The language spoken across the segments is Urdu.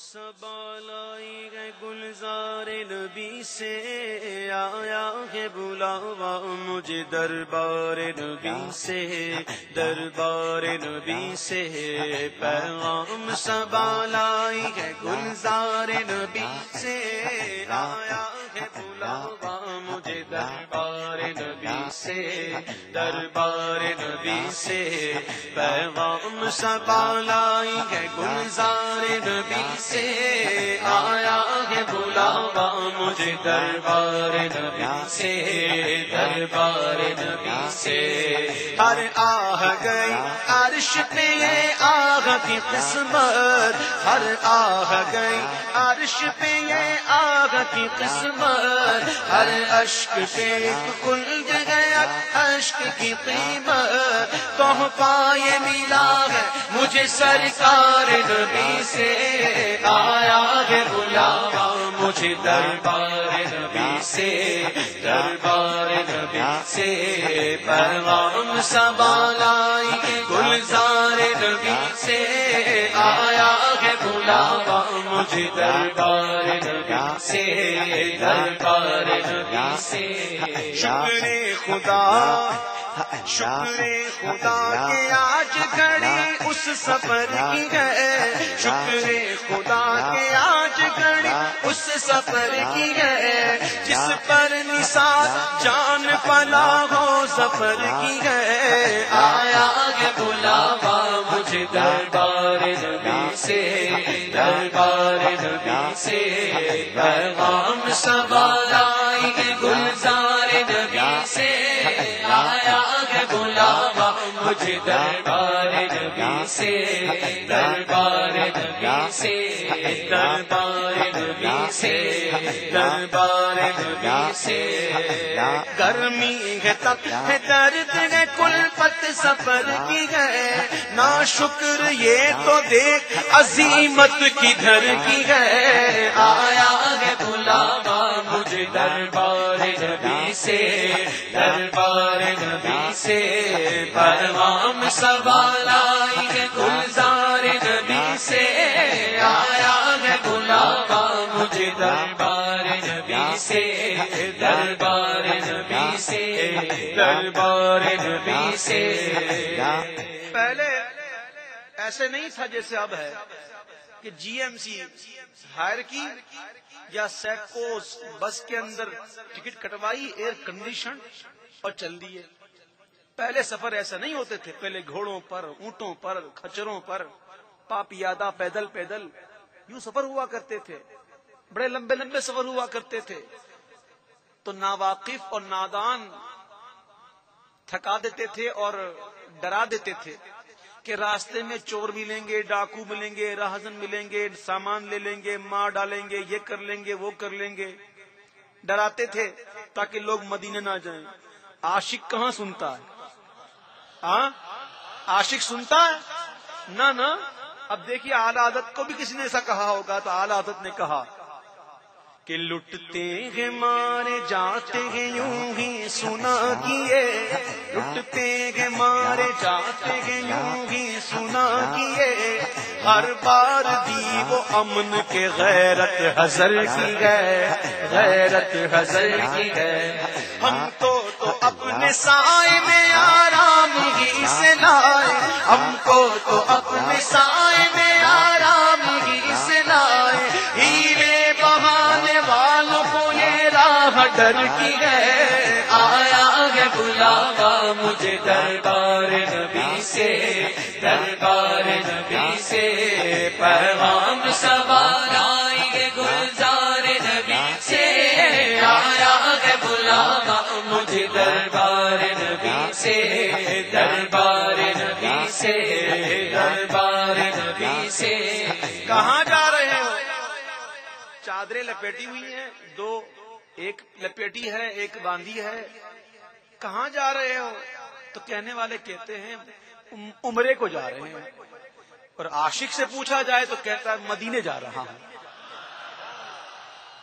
سبالائی گئے گلزار نبی سے، آیا ہے بلاوا مجھے دربار نبی سے، دربار نبی سے پیغام سبالائی گئے گلزار نبی سے، آیا ہے بلاوا مجھے دربار سے، دربار نبی سے پیغام سبالائی گئے گلزار نبی سے، آیا ہے بلاوا مجھے دربار نبی سے، دربار نبی سے۔ ہر آہ گئی عرش پہ، آہ کی قسمت۔ ہر آہ گئی عرش پہ، آہ کی قسمت۔ ہر اشک پہ کل گیا کی قیمت تو پائے ملا ہے، مجھے سرکار نبی سے آیا ہے بلاوا۔ مجھے دربار نبی سے، دربار نبی سے پیغام سبالائی گلزار نبی سے آیا علاوہ مجھے دربار نبی سے دربار نبی سے۔ شکر خدا شکر خدا کے آج گھڑی اس سفر کی ہے۔ شکر خدا کے آج گھڑی اس سفر کی ہے۔ جس پر نثار جان پلا ہو سفر کی ہے۔ آیا ہے بلاوا مجھے دربار نبی سے دربار نبی سے۔ پیغام سوالائی گلزار نبی سے۔ آیا ہے بلاوا مجھے دربار نبی سے، دربار نبی سے، دربار نبی سے، دربار نبی سے۔ گرمی ہے تک ہے درد ہے کل پت سفر کی ہے۔ نا شکر، یہ تو دیکھ، عظیمت کی کی ہے۔ آیا ہے بلاوا مجھے دربار سے، دربار نبی سے پیغام سوال آئی ہے گلزار نبی سے، آیا ہے بلاوا مجھے دربار نبی سے، دربار نبی سے، دربار نبی سے۔ پہلے ایسے نہیں تھا جیسے اب ہے۔ کہ جی ایم سی ہائر کی یا سیکوس بس کے اندر ٹکٹ کٹوائی ایئر کنڈیشن اور چل دیے۔ پہلے سفر ایسا نہیں ہوتے تھے۔ پہلے گھوڑوں پر، اونٹوں پر، کھچروں پر پاپیادہ پیدل پیدل۔ یوں سفر ہوا کرتے تھے۔ بڑے لمبے لمبے سفر ہوا کرتے تھے۔ تو ناواقف اور نادان تھکا دیتے تھے اور ڈرا دیتے تھے۔ کہ راستے میں چور ملیں گے، ڈاکو ملیں گے راہزن ملیں گے، سامان لے لیں گے، ماں ڈالیں گے، یہ کر لیں گے، وہ کر لیں گے۔ ڈراتے تھے تاکہ لوگ مدینے نہ جائیں۔ عاشق کہاں سنتا ہے؟ ہاں؟ عاشق سنتا ہے؟ نہ نہ۔ اب دیکھیے اعلی عادت کو بھی کسی نے ایسا کہا ہوگا تو اعلی عادت نے کہا۔ کہ لٹتے ہیں مارے جاتے ہیں، یوں ہی سنا کیے۔ لٹتے ہیں مارے جاتے ہیں، یوں ہی سنا کیے۔ ہر بار دی وہ امن کے غیرت حضر کی ہے، غیرت حضر کی ہے۔ ہم تو تو اپنے سائے میں آرام ہی سے لائے۔ ہم کو تو اپنے سائے راہ ڈر کی ہے۔ آیا ہے بلاوا مجھے دربار نبی سے۔ دربار نبی سے۔ پیغام سوال آئی ہے گلزار نبی سے۔ آیا ہے بلاوا مجھے دربار نبی سے۔ دربار نبی سے۔ دربار نبی سے۔ کہاں جا رہے ہو؟ چادریں لپیٹی ہوئی ہیں۔ دو ایک لپیٹی ہے، ایک باندھی ہے۔ کہاں جا رہے ہو؟ تو کہنے والے کہتے ہیں عمرے کو جا رہے ہیں۔ اور عاشق سے پوچھا جائے تو کہتا ہے، مدینے جا رہا ہوں۔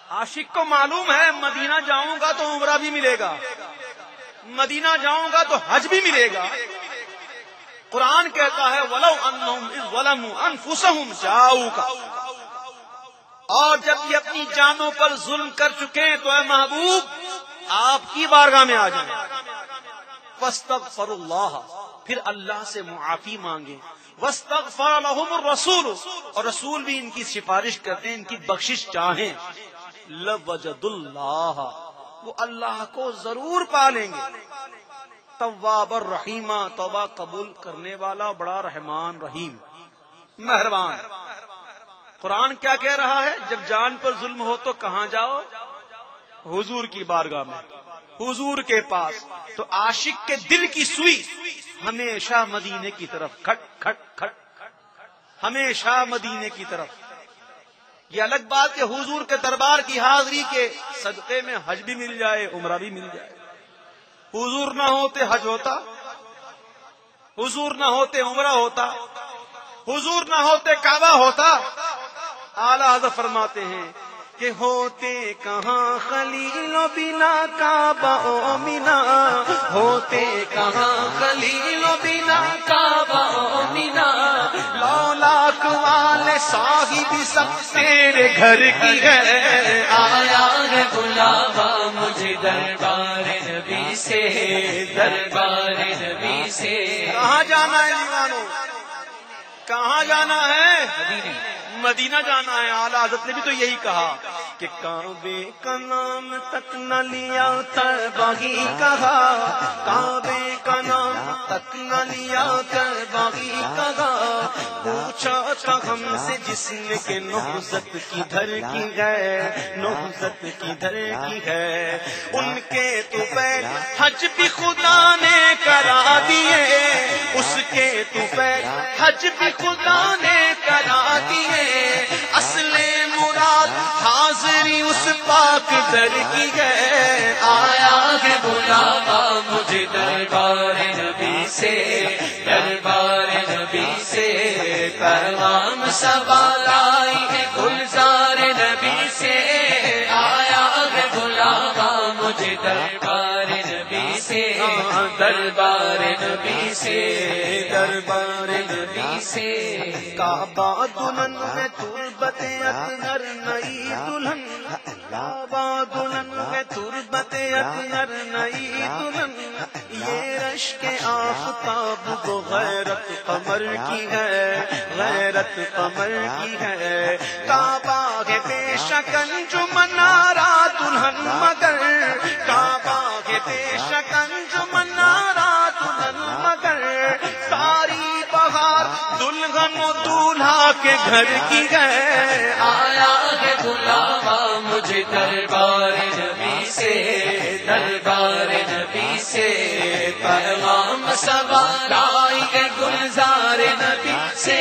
عاشق کو معلوم ہے، مدینہ جاؤں گا تو عمرہ بھی ملے گا۔ مدینہ جاؤں گا تو حج بھی ملے گا۔ قرآن کہتا ہے، ولو انہم ظلموا انفسہم جاؤ کا اور جب یہ اپنی جانوں پر ظلم کر چکے ہیں تو اے محبوب، آپ کی بارگاہ میں آ جائیں۔ وسطر اللہ پھر اللہ سے معافی مانگے وسطر الرسول، اور رسول بھی ان کی سفارش کرتے ہیں، ان کی بخشش چاہیں۔ لوجد اللہ وہ اللہ کو ضرور پالیں گے۔ طواب الرحیمہ توبہ قبول کرنے والا، بڑا رحمان رحیم۔ مہربان۔ قرآن کیا کہہ رہا ہے؟ جب جان پر ظلم ہو تو کہاں جاؤ؟ حضور کی بارگاہ میں۔ حضور کے پاس۔ تو عاشق کے دل کی سوئی ہمیشہ مدینے کی طرف۔ کھٹ کھٹ کھٹ۔ ہمیشہ مدینے کی طرف۔ یہ الگ بات کہ حضور کے دربار کی حاضری کے صدقے میں حج بھی مل جائے، عمرہ بھی مل جائے۔ حضور نہ ہوتے حج ہوتا، حضور نہ ہوتے عمرہ ہوتا، حضور نہ ہوتے کعبہ ہوتا۔ اعلی فرماتے ہیں کہ ہوتے کہاں خلیل و بنا کعبہ او مینا؟ ہوتے کہاں خلیل و بنا کعبہ او مینا؟ لاکھ والے صاحب سب تیرے گھر کی ہے۔ آیا ہے بلاوا مجھے دربار نبی سے، دربار نبی سے۔ کہاں جانا ہے دیوانوں کہاں جانا ہے؟ مدینہ جانا ہے۔ اعلی حضرت نے بھی تو یہی کہا کہ کعبے کا نام تک نہ لیا تر، باغی کہا، کعبے کا نام تک نہ لیا کر باغی کہا پوچھا تھا ہم سے جس نے کہ نوزت کی دھر کی ہے، نوزت کی دھر کی ہے۔ ان کے تو پیر حج بھی خدا نے کرا دیے۔ اس کے تو پیر حج بھی خدا نے کرا دیے۔ اصل مراد حاضری اس پاک در کی ہے۔ آیا ہے بلاوا دربار نبی سے، دربار نبی سے پیغام سوال آئی ہے گلزار نبی سے۔ آیا ہے بلاوا مجھے دربار نبی سے۔ دربار نبی سے، دربار نبی سے۔ کعبہ دلہن میں تربت اطہر نئی دلہن، کعبہ دلہن میں تربت اطہر نئی دلہن۔ یہ رش کے آفتاب کو غیرت قمر کی ہے، غیرت قمر کی ہے۔ کعبہ کے بے شکن جو منارا دلہن مگر، کعبہ کے بے شکن جو منارا دلہن مگر۔ ساری بہار دلہن و دولہا کے گھر کی ہے۔ آیا ہے بلاوا مجھے دربار نبی سے۔ دربار نبی سے پیغام سوال آئی ہے گلزار نبی سے،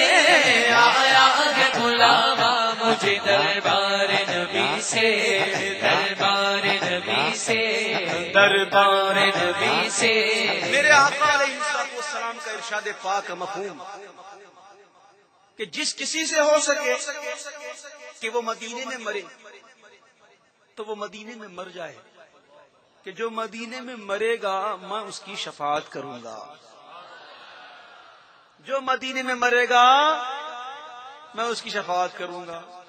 آیا ہے بلاوا مجھے دربار نبی سے، دربار نبی سے، دربار نبی سے۔ میرے آقا علیہ السلام کا ارشاد پاک مفہوم کہ جس کسی سے ہو سکے کہ وہ مدینے میں مرے، تو وہ مدینے میں مر جائے۔ کہ جو مدینے میں مرے گا میں اس کی شفاعت کروں گا۔ جو مدینے میں مرے گا میں اس کی شفاعت کروں گا۔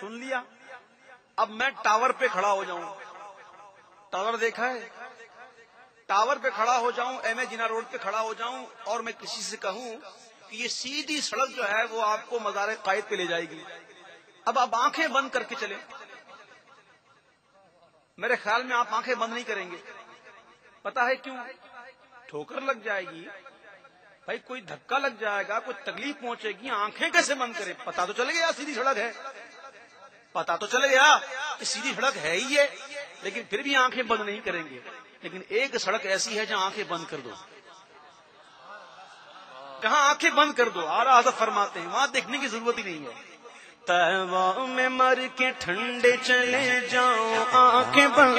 سن لیا؟ اب میں ٹاور پہ کھڑا ہو جاؤں۔ ٹاور دیکھا ہے؟ ٹاور پہ کھڑا ہو جاؤں، ایم اے جنا روڈ پہ کھڑا ہو جاؤں اور میں کسی سے کہوں کہ یہ سیدھی سڑک جو ہے وہ آپ کو مزار قائد پہ لے جائے گی۔ اب آپ آنکھیں بند کر کے چلیں۔ میرے خیال میں آپ آنکھیں بند نہیں کریں گے۔ پتا ہے کیوں؟ ٹھوکر لگ جائے گی۔ بھائی کوئی دھکا لگ جائے گا، کوئی تکلیف پہنچے گی، آنکھیں کیسے بند کرے پتا تو چل گیا، سیدھی سڑک ہے۔ پتا تو چل گیا کہ سیدھی سڑک ہے ہی ہے، لیکن پھر بھی آنکھیں بند نہیں کریں گے۔ لیکن ایک سڑک ایسی ہے جہاں آنکھیں بند کر دو۔ کہاں آنکھیں بند کر دو، آرا حضرت فرماتے ہیں، وہاں دیکھنے کی ضرورت ہی نہیں ہے۔ تیوا میں مر کے ٹھنڈے چلے جاؤ آنکھیں بند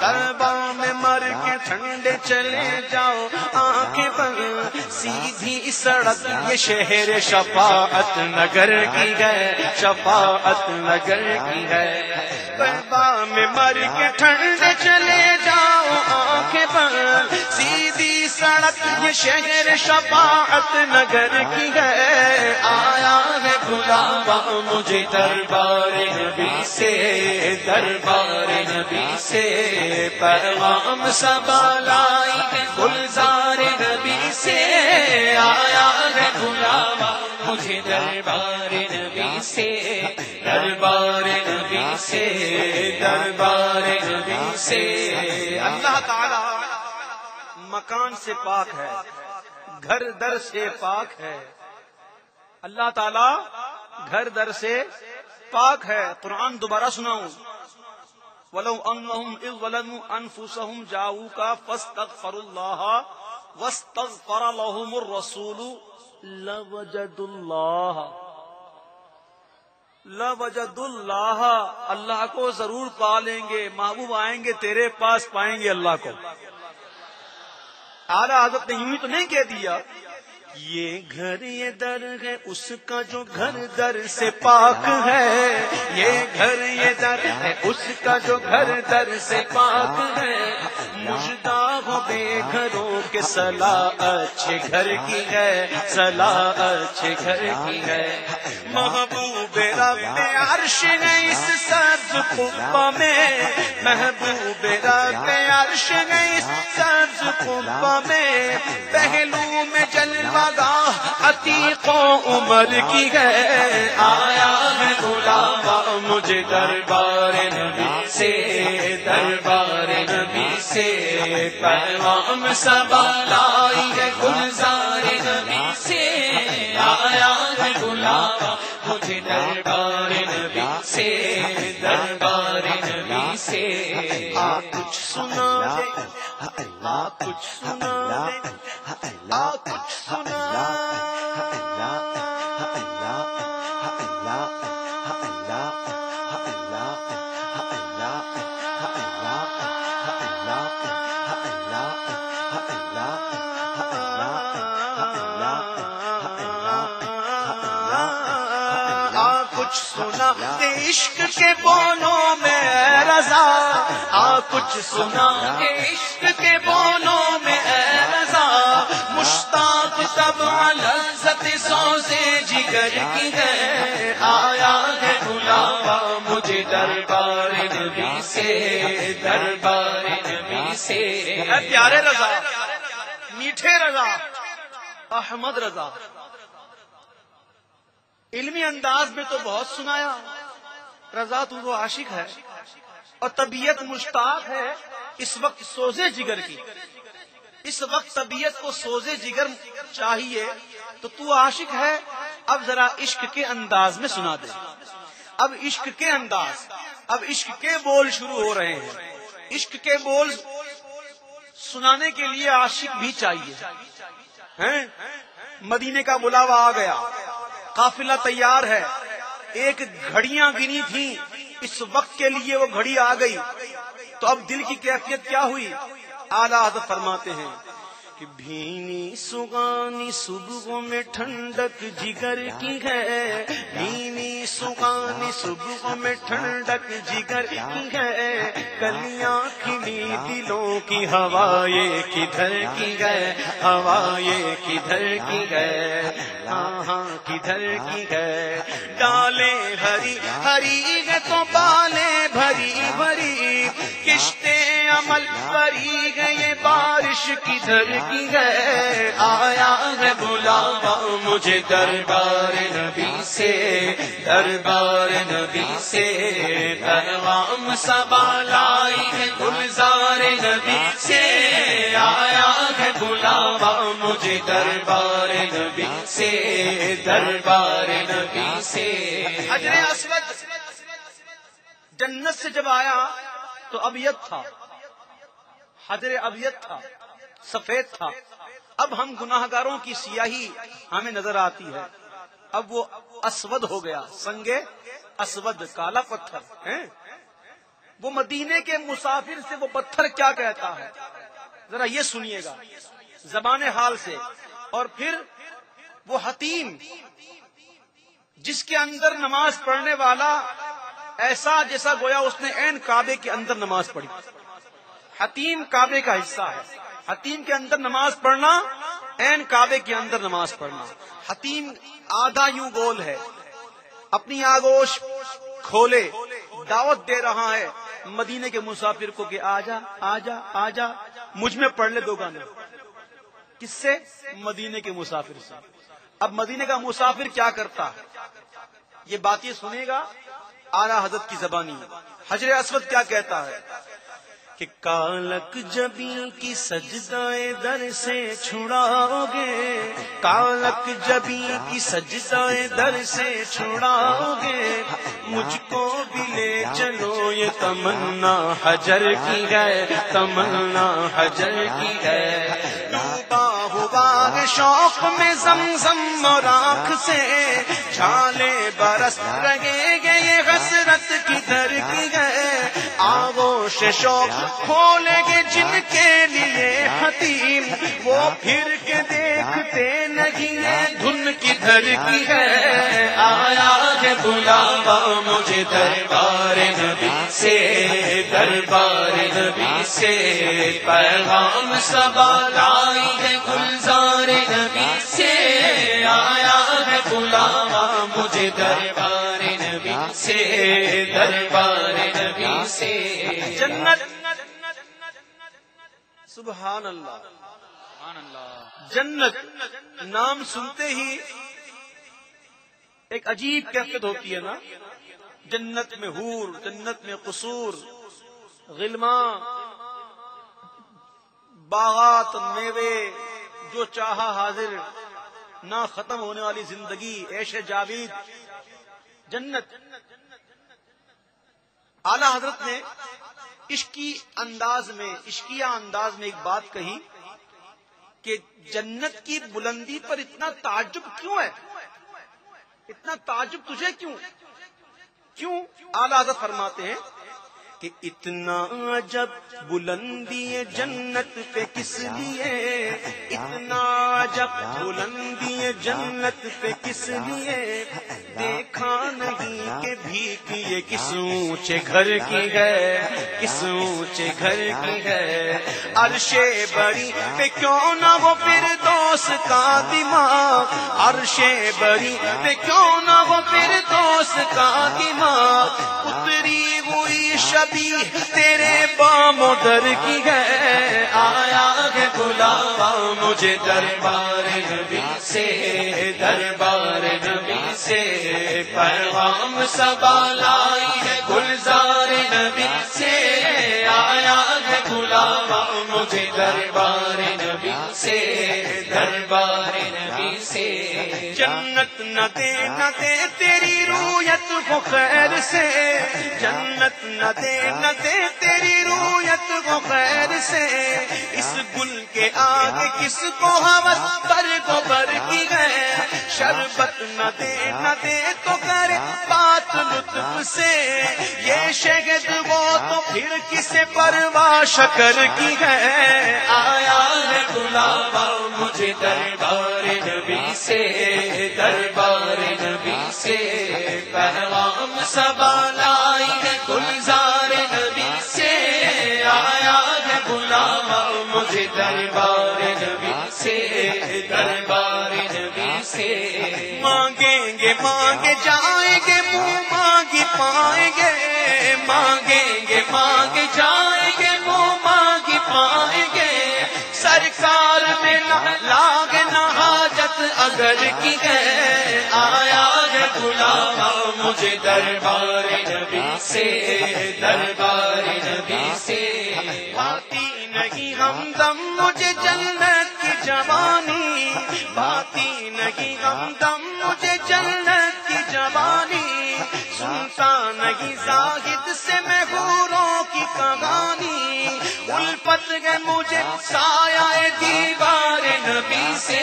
تیوا میں مر کے ٹھنڈے چلے جاؤ آنکھیں بند، سیدھی سڑک، یہ شہر شفاعت نگر کی ہے، شفاعت نگر کی ہے۔ تیوا میں مر کے ٹھنڈے چلے جاؤ آنکھیں بند سڑک یہ شہر شفاعت نگر کی ہے۔ آیا ہے بلاوا مجھے دربار نبی سے، دربار نبی سے۔ پیغام سبا لائی گلزار نبی سے۔ آیا ہے بلاوا مجھے دربار نبی سے۔ دربار نبی سے، دربار نبی سے۔ اللہ تعالی مکان سے پاک ہے، گھر در سے پاک ہے۔ اللہ تعالی گھر در سے پاک ہے۔ قرآن دوبارہ سناؤں۔ ولو انہم اذ ظلموا انفسهم جاؤوکا فاستغفر اللہ واستغفر لهم الرسول لوجد اللہ لوجد اللہ اللہ کو ضرور پا لیں گے، محبوب آئیں گے، تیرے پاس پائیں گے اللہ کو۔ اعلی حضرت نے یوں ہی تو نہیں کہہ دیا۔ یہ گھر یہ در ہے، اس کا جو گھر در سے پاک ہے۔ یہ گھر یہ در ہے، اس کا جو گھر در سے پاک ہے۔ مجدہ ہو بے گھروں کے صلاح اچھے گھر کی ہے، صلاح اچھے گھر کی ہے۔ محبوب رب عرش ہے اس سبز قبا میں، محبوب رب عرش ہے اس سبز قبا میں، پہلو میں جلوہ گاہ عتیق و عمر کی ہے۔ آیا ہے غلامہ، مجھے دربار نبی سے، دربار نبی سے، پیغام سبا لائی ہے گلزار دربار نبی سے دربار نبی سے آ کچھ سنا دے آ کچھ سنا دے آ کچھ سنا کچھ سنا، عشق کے بونوں میں رضا۔ آ، کچھ سنا، عشق کے بونوں میں رضا۔ مشتاق سب لذت سوزے جگر کی ہے۔ آیا ہے بلاوا مجھے دربار نبی سے، دربار نبی سے۔ پیارے رضا، میٹھے رضا، احمد رضا۔ علمی انداز میں تو بہت سنایا۔ رضا، تو وہ عاشق ہے۔ اور طبیعت مشتاق ہے اس وقت سوزے جگر کی۔ اس وقت طبیعت کو سوزے جگر چاہیے تو تو عاشق ہے۔ اب ذرا عشق کے انداز میں سنا دے۔ اب عشق کے انداز۔ اب عشق کے بول شروع ہو رہے ہیں۔ عشق کے بول سنانے کے لیے عاشق بھی چاہیے۔ مدینے کا بلاوا آ گیا۔ قافلہ تیار ہے۔ ایک گھڑیاں گنی تھی۔ اس وقت کے لیے وہ گھڑی آ گئی۔ تو اب دل کی کیفیت کیا ہوئی؟ حضرت فرماتے ہیں کہ بھینی سگانی صبح میں ٹھنڈک جگر کی ہے۔ بھینی صبح میں ٹھنڈک جگر ہے کلیاں کھلی دلوں کی ہوائے کدھر کی گئے ہوائے کدھر کی گئے ہاں کدھر کی گئے ڈالے ہری ہری تو بالے بھری بھری کشتے عمل بری گئے بارش کدھر کی گئے آیا ہے بلاوا مجھے دربار نبی سے، دربار نبی سے۔ پیغام سبا لائی ہے گلزار نبی سے۔ آیا ہے بلاوا مجھے دربار نبی سے، دربار نبی سے۔ حجر اسود، جنت سے جب آیا تو ابیت تھا۔ حجر ابیت تھا، سفید تھا۔ اب ہم گناہ گاروں کی سیاہی ہمیں نظر آتی ہے۔ اب وہ اسود ہو گیا سنگے اسود، کالا پتھر وہ مدینے کے مسافر سے وہ پتھر کیا کہتا ہے؟ ذرا یہ سنیے گا، زبان حال سے۔ اور پھر وہ حتیم، جس کے اندر نماز پڑھنے والا ایسا جیسا گویا اس نے این کعبے کے اندر نماز پڑھی۔ حتیم کعبے کا حصہ ہے۔ حتیم کے اندر نماز پڑھنا این کعبے کے اندر نماز پڑھنا۔ حتیم آدھا یوں گول ہے۔ اپنی آگوش کھولے، دعوت دے رہا ہے مدینے کے مسافر کو کہ آجا آجا آجا، مجھ میں پڑھ لے دو گانے۔ کس سے؟ مدینے کے مسافر سے۔ اب مدینے کا مسافر کیا کرتا؟ ہے یہ بات یہ سنے گا آلہ حضرت کی زبانی۔ حجر اسود کیا کہتا ہے؟ کہ کالک جبی کی سجدائے در سے چھڑاؤ گے کالک جبی کی سجدائے در سے چھڑاؤ گے مجھ کو بھی لے چلو، یہ تمنا حجر کی ہے، تمنا حجر کی ہے۔ ہوا شوق میں زمزم اور آنکھ سے چھالے برس رہے گے، یہ حسرت کی در کی ہے۔ آگوش شوق کھولیں گے جن کے لیے حتیم۔ وہ پھر کے دیکھتے نہیں دھن کی کی ہے۔ آیا ہے بلاوا مجھے دربار نبی سے، دربار نبی سے۔ پیغام سبا لائی ہے گلزار نبی سے۔ آیا ہے بلاوا مجھے دربار نبی سے۔ دربار جنت. سبحان اللہ جنت. نام سنتے ہی ایک عجیب کیفیت ہوتی ہے نا. جنت میں حور جنت میں قصور غلما باغات میوے جو چاہا حاضر نہ ختم ہونے والی زندگی ایش جاوید. جنت. اعلی حضرت نے عشقی انداز میں، عشقیہ انداز میں ایک بات کہی کہ جنت کی بلندی پر اتنا تعجب کیوں ہے؟ اتنا تعجب تجھے کیوں؟ کیوں؟ اعلی حضرت فرماتے ہیں کہ اتنا جب بلندی جنت پہ کس لیے؟ اتنا جب بلندی جنت پہ کس لیے؟ دیکھا نہیں کہ بھیک یہ کس اونچے گھر کی ہے، کس اونچے گھر کی ہے؟ عرش بڑی پہ کیوں نہ وہ پھر دوست کا دماغ؟ عرش بڑی پہ کیوں نہ وہ پھر دوست کا دماغ؟ اتری کوئی شبی تیرے بام در کی ہے؟ آیا ہے بلاوا مجھے دربار نبی سے، دربار نبی سے۔ پیغام سبا لائی ہے گلزار نبی سے۔ آیا ہے بلاوا مجھے دربار نبی سے، دربار نبی سے۔ جنت نہ دے نہ دے تیری رویت کو خیر سے۔ جنت نہ دے نہ دے تیری رویت کو خیر سے، اس گل کے آگے کس کو حوث پر کو بر کی گئے۔ شربت نہ دے نہ دے تو کرے بات لطف سے۔ یہ شہد وہ تو پھر کسے پروا شکر کی ہے آیا ہے بلاوا مجھے دربار نبی سے، دربار نبی سے۔ پیغام سبا لائی گلزار بلاوا مجھے دربار نبی سے، دربار نبی سے۔ مانگیں گے مانگے جائیں گے، منہ مانگی پائیں گے۔ مانگیں گے مانگے جائیں گے، منہ مانگی پائیں گے۔ سرکار میں لاگ، نہ حاجت اگر کی ہے۔ آیا ہے بلاوا مجھے دربار نبی سے، دربار نبی سے۔ باتی نہیں غمدم مجھے جنت کی جوانی باتی نہیں غمدم مجھے جنت کی جوانی۔ سنتا نہیں، زاہد سے میں حوروں کی کہانی۔ الفت گئے مجھے، سایہ دیوار نبی سے۔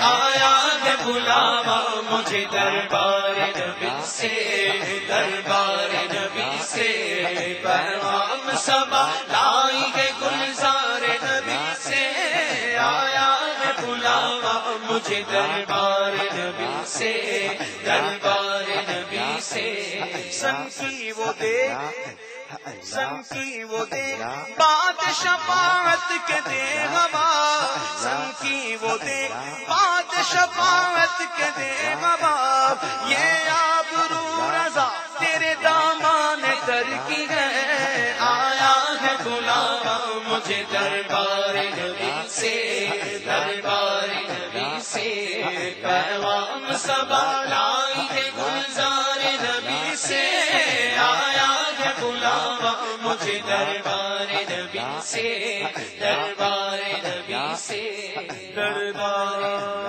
آیا ہے بلاوا مجھے دربار نبی سے۔ دربار نبی سے۔ پیغام سبا لائی ہے گلزار نبی سے۔ آیا بلاوا مجھے دربار نبی سے، دربار نبی سے۔ سن کی وہ دیکھ سن کی وہ دے بات شفاعت کے دے ہوا سن کی وہ دے بات شفاعت کے دے ہوا یہ آبرو رضا، تیرے مجھے دربار نبی سے، دربار نبی سے پیغام سبا لائی ہے گلزار نبی سے۔ آیا ہے بلاوا مجھے دربار نبی سے، دربار نبی سے۔ دربار